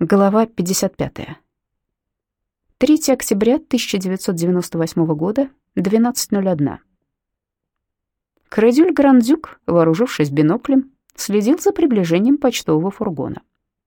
Глава 55. 3 октября 1998 года, 12.01. Крадюль Грандюк, вооружившись биноклем, следил за приближением почтового фургона.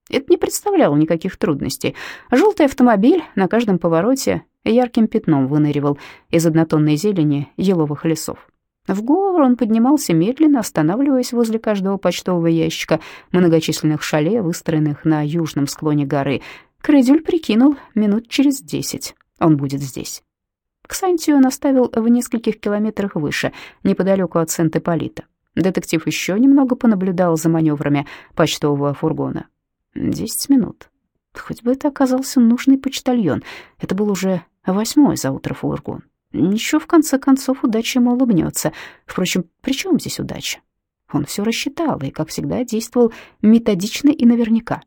Это не представляло никаких трудностей. Желтый автомобиль на каждом повороте ярким пятном выныривал из однотонной зелени еловых лесов. В гору он поднимался медленно, останавливаясь возле каждого почтового ящика многочисленных шале, выстроенных на южном склоне горы. Крыдюль прикинул, минут через десять он будет здесь. Ксантию он оставил в нескольких километрах выше, неподалеку от Сент-Ипполита. Детектив еще немного понаблюдал за маневрами почтового фургона. Десять минут. Хоть бы это оказался нужный почтальон. Это был уже восьмой за утро фургон. Ничего, в конце концов, удача ему улыбнется. Впрочем, при чем здесь удача? Он все рассчитал и, как всегда, действовал методично и наверняка.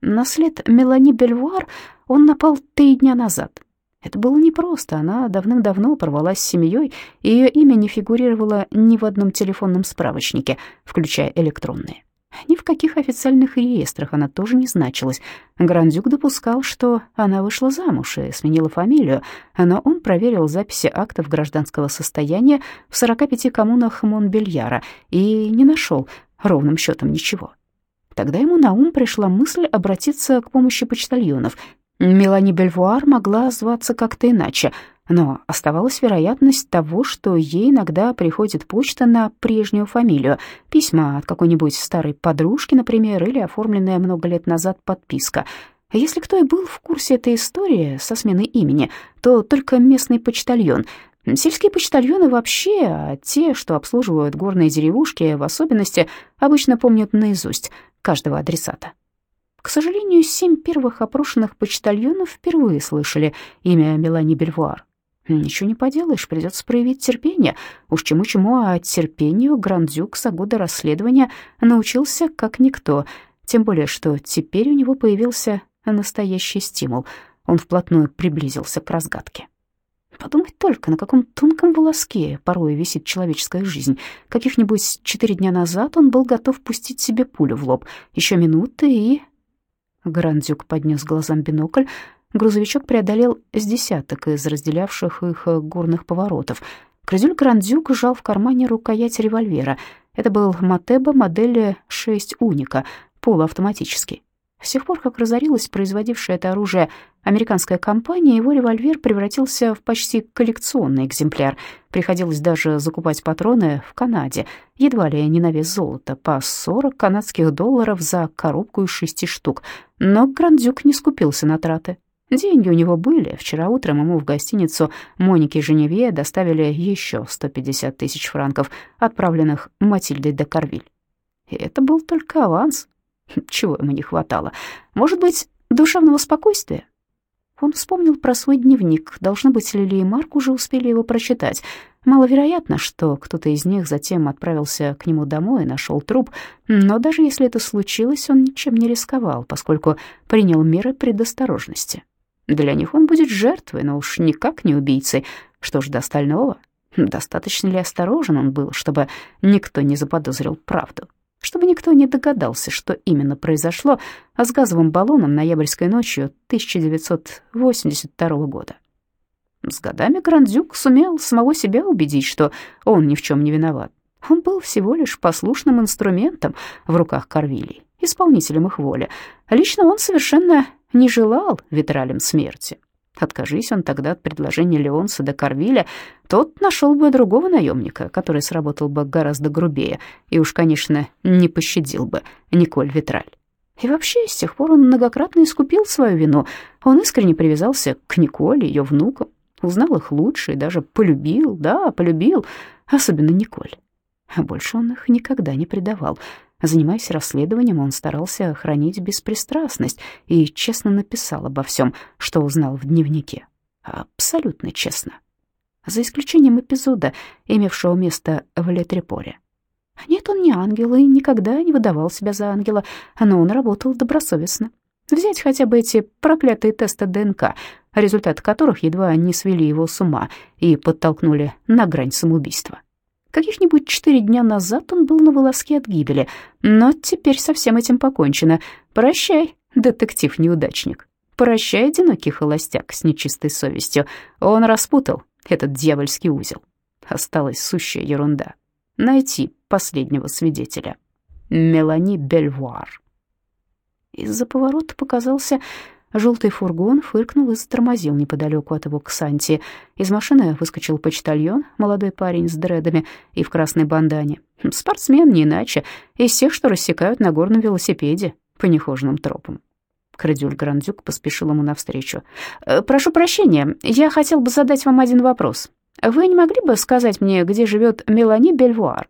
На след Мелани Бельвуар он напал три дня назад. Это было непросто, она давным-давно порвалась с семьей, и ее имя не фигурировало ни в одном телефонном справочнике, включая электронные. Ни в каких официальных реестрах она тоже не значилась. Грандюк допускал, что она вышла замуж и сменила фамилию, но он проверил записи актов гражданского состояния в 45 коммунах Монбельяра и не нашел ровным счетом ничего. Тогда ему на ум пришла мысль обратиться к помощи почтальонов. Мелани Бельвуар могла зваться как-то иначе — но оставалась вероятность того, что ей иногда приходит почта на прежнюю фамилию, письма от какой-нибудь старой подружки, например, или оформленная много лет назад подписка. Если кто и был в курсе этой истории со сменой имени, то только местный почтальон. Сельские почтальоны вообще, а те, что обслуживают горные деревушки в особенности, обычно помнят наизусть каждого адресата. К сожалению, семь первых опрошенных почтальонов впервые слышали имя Мелани Бельвуар. Ничего не поделаешь, придется проявить терпение. Уж чему-чему, а терпению Грандюк за годы расследования научился как никто. Тем более, что теперь у него появился настоящий стимул. Он вплотную приблизился к разгадке. Подумать только, на каком тонком волоске порой висит человеческая жизнь. Каких-нибудь четыре дня назад он был готов пустить себе пулю в лоб. Еще минуты и... Грандюк поднес глазам бинокль, Грузовичок преодолел с десяток из разделявших их э, горных поворотов. Крызюль Грандюк сжал в кармане рукоять револьвера. Это был Матеба модели 6 Уника, полуавтоматический. С тех пор, как разорилась производившая это оружие американская компания, его револьвер превратился в почти коллекционный экземпляр. Приходилось даже закупать патроны в Канаде, едва ли не на вес золота, по 40 канадских долларов за коробку из шести штук. Но Грандюк не скупился на траты. Деньги у него были. Вчера утром ему в гостиницу Моники Женевье доставили еще 150 тысяч франков, отправленных Матильдой де Карвиль. И это был только аванс. Чего ему не хватало? Может быть, душевного спокойствия? Он вспомнил про свой дневник. Должно быть, Лили и Марк уже успели его прочитать. Маловероятно, что кто-то из них затем отправился к нему домой и нашел труп, но даже если это случилось, он ничем не рисковал, поскольку принял меры предосторожности. Для них он будет жертвой, но уж никак не убийцей. Что ж до остального? Достаточно ли осторожен он был, чтобы никто не заподозрил правду? Чтобы никто не догадался, что именно произошло с газовым баллоном ноябрьской ночью 1982 года. С годами Грандюк сумел самого себя убедить, что он ни в чем не виноват. Он был всего лишь послушным инструментом в руках Корвилей, исполнителем их воли. Лично он совершенно не желал Витралем смерти. Откажись он тогда от предложения Леонса де Карвиля, тот нашел бы другого наемника, который сработал бы гораздо грубее и уж, конечно, не пощадил бы Николь Витраль. И вообще, с тех пор он многократно искупил свою вину. Он искренне привязался к Николе, ее внукам, узнал их лучше и даже полюбил, да, полюбил, особенно Николь. А больше он их никогда не предавал. Занимаясь расследованием, он старался хранить беспристрастность и честно написал обо всем, что узнал в дневнике. Абсолютно честно. За исключением эпизода, имевшего место в Летрепоре. Нет, он не ангел и никогда не выдавал себя за ангела, но он работал добросовестно. Взять хотя бы эти проклятые тесты ДНК, результаты которых едва не свели его с ума и подтолкнули на грань самоубийства. Каких-нибудь четыре дня назад он был на волоске от гибели, но теперь со всем этим покончено. Прощай, детектив-неудачник. Прощай, одинокий холостяк с нечистой совестью. Он распутал этот дьявольский узел. Осталась сущая ерунда. Найти последнего свидетеля. Мелани Бельвуар. Из-за поворота показался желтый фургон, фыркнул и затормозил неподалеку от его Ксанти. Из машины выскочил почтальон, молодой парень с дредами и в красной бандане. Спортсмен не иначе, из тех, что рассекают на горном велосипеде по нехоженным тропам. Крадюль Грандюк поспешил ему навстречу. «Э, «Прошу прощения, я хотел бы задать вам один вопрос. Вы не могли бы сказать мне, где живет Мелани Бельвуар?»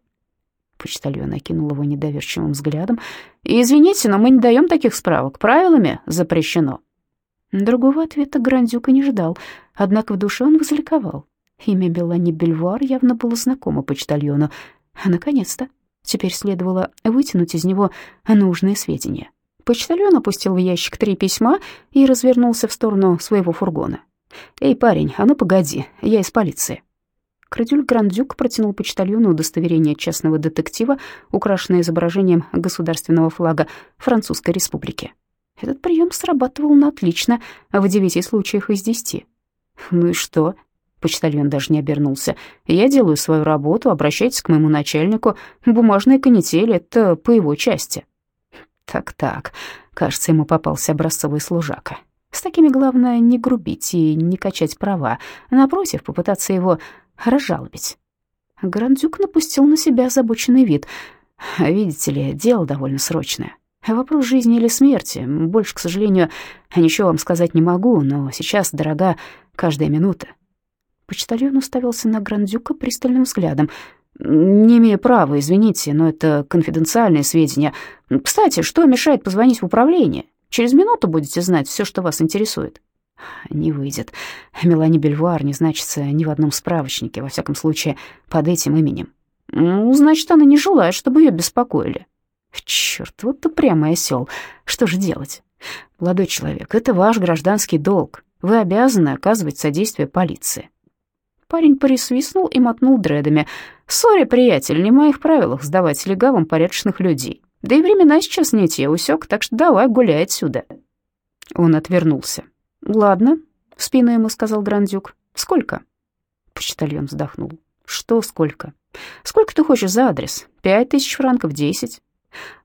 Почтальон окинул его недоверчивым взглядом. «Извините, но мы не даем таких справок. Правилами запрещено». Другого ответа Грандюк и не ждал, однако в душе он возликовал. Имя Белани Бельвуар явно было знакомо почтальону. Наконец-то. Теперь следовало вытянуть из него нужные сведения. Почтальон опустил в ящик три письма и развернулся в сторону своего фургона. «Эй, парень, а ну погоди, я из полиции». Крадюль Грандюк протянул почтальону удостоверение частного детектива, украшенное изображением государственного флага Французской Республики. Этот прием срабатывал на отлично, в девяти случаях из десяти. «Ну и что?» Почтальон даже не обернулся. «Я делаю свою работу, обращайтесь к моему начальнику. Бумажные канители — это по его части». Так-так, кажется, ему попался образцовый служака. С такими главное не грубить и не качать права, напротив, попытаться его разжалобить. Грандюк напустил на себя озабоченный вид. «Видите ли, дело довольно срочное. Вопрос жизни или смерти. Больше, к сожалению, ничего вам сказать не могу, но сейчас дорога каждая минута». Почтальон уставился на Грандюка пристальным взглядом. «Не имею права, извините, но это конфиденциальные сведения. Кстати, что мешает позвонить в управление? Через минуту будете знать все, что вас интересует». «Не выйдет. Мелани Бельвуар не значится ни в одном справочнике, во всяком случае, под этим именем». «Ну, значит, она не желает, чтобы ее беспокоили». «Черт, вот ты прямый осел. Что же делать?» «Молодой человек, это ваш гражданский долг. Вы обязаны оказывать содействие полиции». Парень присвистнул и мотнул дредами. «Сори, приятель, не в моих правилах сдавать легавым порядочных людей. Да и времена сейчас не те, усек, так что давай гуляй отсюда». Он отвернулся. «Ладно», — в спину ему сказал Грандюк. «Сколько?» Почтальон вздохнул. «Что сколько?» «Сколько ты хочешь за адрес? Пять тысяч франков, десять?»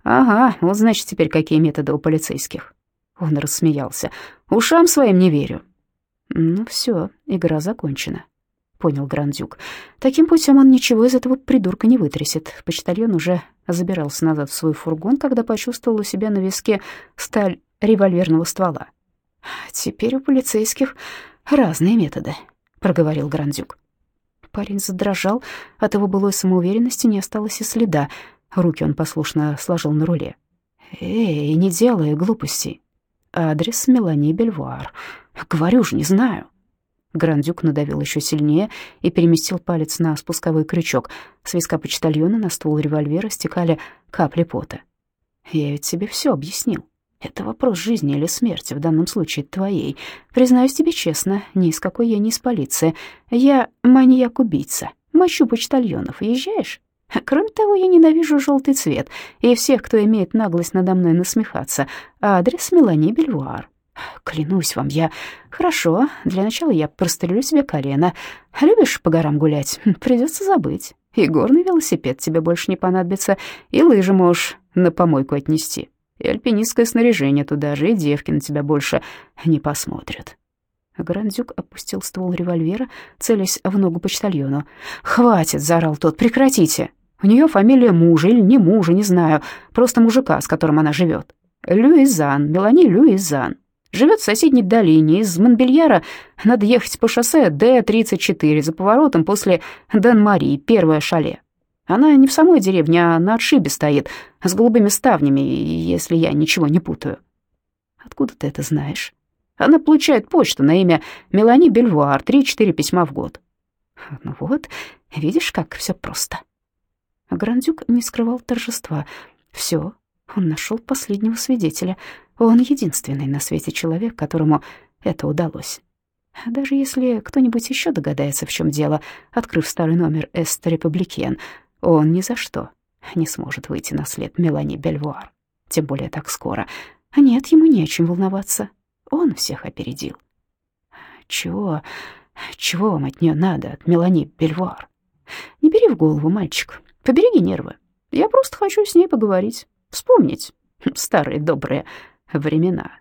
«Ага, вот значит теперь какие методы у полицейских». Он рассмеялся. «Ушам своим не верю». «Ну все, игра закончена» понял Грандюк. Таким путем он ничего из этого придурка не вытрясет. Почтальон уже забирался назад в свой фургон, когда почувствовал у себя на виске сталь револьверного ствола. «Теперь у полицейских разные методы», — проговорил Грандюк. Парень задрожал, от его былой самоуверенности не осталось и следа. Руки он послушно сложил на руле. «Эй, не делай глупостей. Адрес Мелани Бельвуар. Говорю же, не знаю». Грандюк надавил еще сильнее и переместил палец на спусковой крючок. С виска почтальона на ствол револьвера стекали капли пота. «Я ведь тебе все объяснил. Это вопрос жизни или смерти, в данном случае твоей. Признаюсь тебе честно, ни из какой я не из полиции. Я маньяк-убийца. Мочу почтальонов. Езжаешь? Кроме того, я ненавижу желтый цвет и всех, кто имеет наглость надо мной насмехаться. Адрес Мелани Бельвуар. Клянусь вам, я... Хорошо, для начала я прострелю себе колено. Любишь по горам гулять? Придется забыть. И горный велосипед тебе больше не понадобится, и лыжи можешь на помойку отнести. И альпинистское снаряжение туда же, и девки на тебя больше не посмотрят». Грандюк опустил ствол револьвера, целясь в ногу почтальону. «Хватит!» — заорал тот. «Прекратите! У нее фамилия мужа или не мужа, не знаю. Просто мужика, с которым она живет. Люизан, Мелани Люизан. Живет в соседней долине. Из Монбельяра надо ехать по шоссе Д-34 за поворотом после Ден-Мари, первое шале. Она не в самой деревне, а на отшибе стоит, с голубыми ставнями, если я ничего не путаю. Откуда ты это знаешь? Она получает почту на имя Мелани Бельвуар, три-четыре письма в год. Ну вот, видишь, как все просто. Грандюк не скрывал торжества. Все, он нашел последнего свидетеля — он единственный на свете человек, которому это удалось. Даже если кто-нибудь еще догадается, в чем дело, открыв старый номер «Эст Републикен», он ни за что не сможет выйти на след Мелани Бельвуар. Тем более так скоро. А нет, ему не о чем волноваться. Он всех опередил. Чего, чего вам от нее надо, от Мелани Бельвар? Не бери в голову, мальчик, побереги нервы. Я просто хочу с ней поговорить, вспомнить старые добрые времена.